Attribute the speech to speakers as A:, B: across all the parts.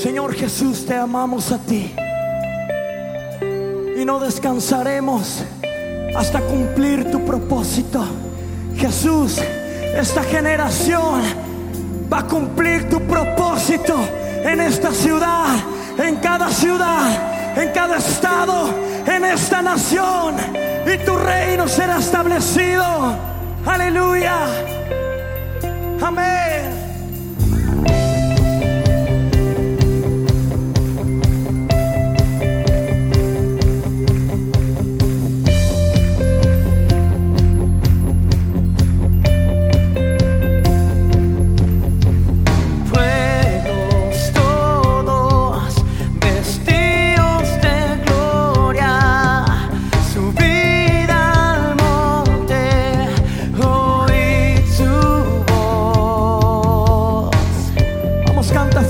A: Señor Jesús, te amamos a ti. Y no descansaremos hasta cumplir tu propósito. Jesús, esta generación va a cumplir tu propósito en esta ciudad, en cada ciudad, en cada estado, en esta nación. Y tu reino será establecido. Aleluya. Amén. canta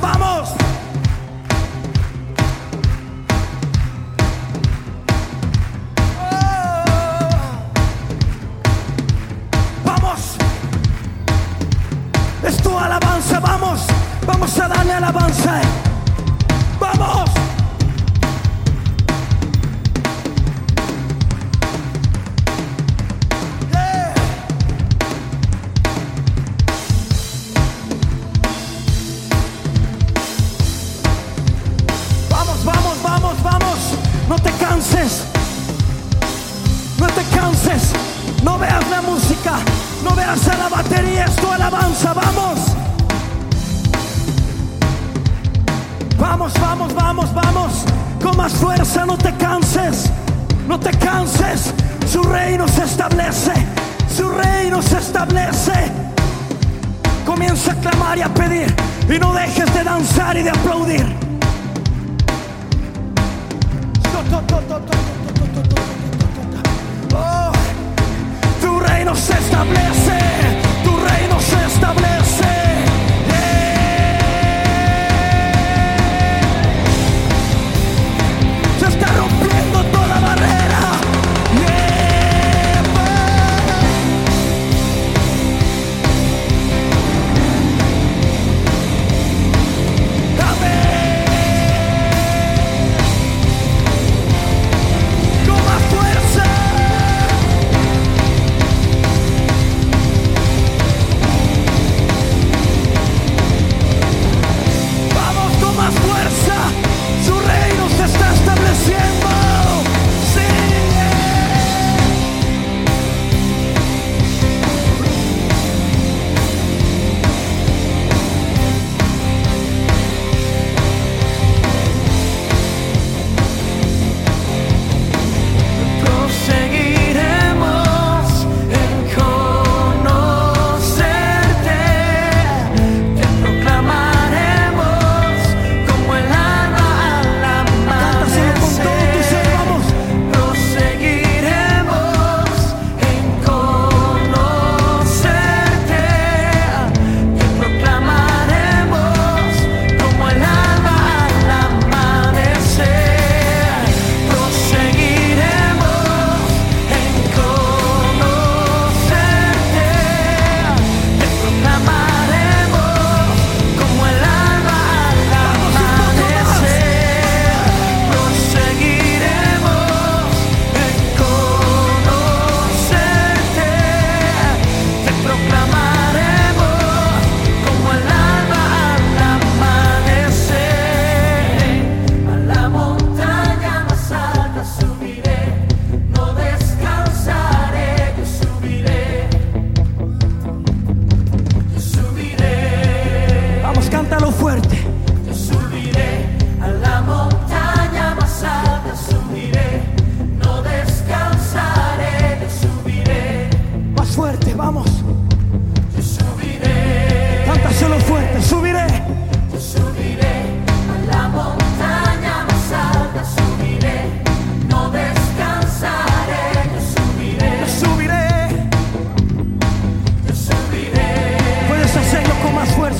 A: vamos. Vamos, vamos, vamos, vamos. Con
B: más
A: fuerza, no te canses. No te canses. Su reino se establece. Su reino se establece. Comienza a clamar y a pedir. Y no dejes de danzar y de aplaudir. Oh, tu reino se establece.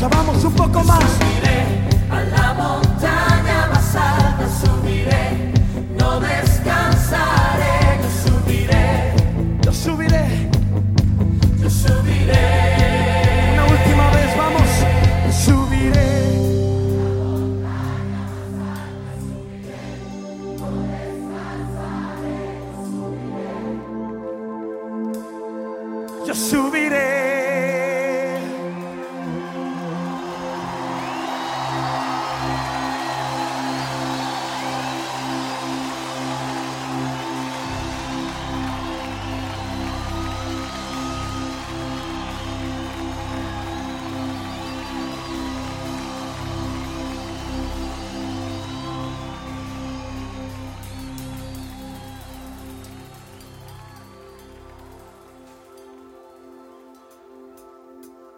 A: vamos un poco más.
B: Subiré a la montaña más alta, subiré, no descansaré, yo subiré,
A: yo subiré,
B: yo subiré.
A: Una última vez, vamos, yo subiré. Yo subiré.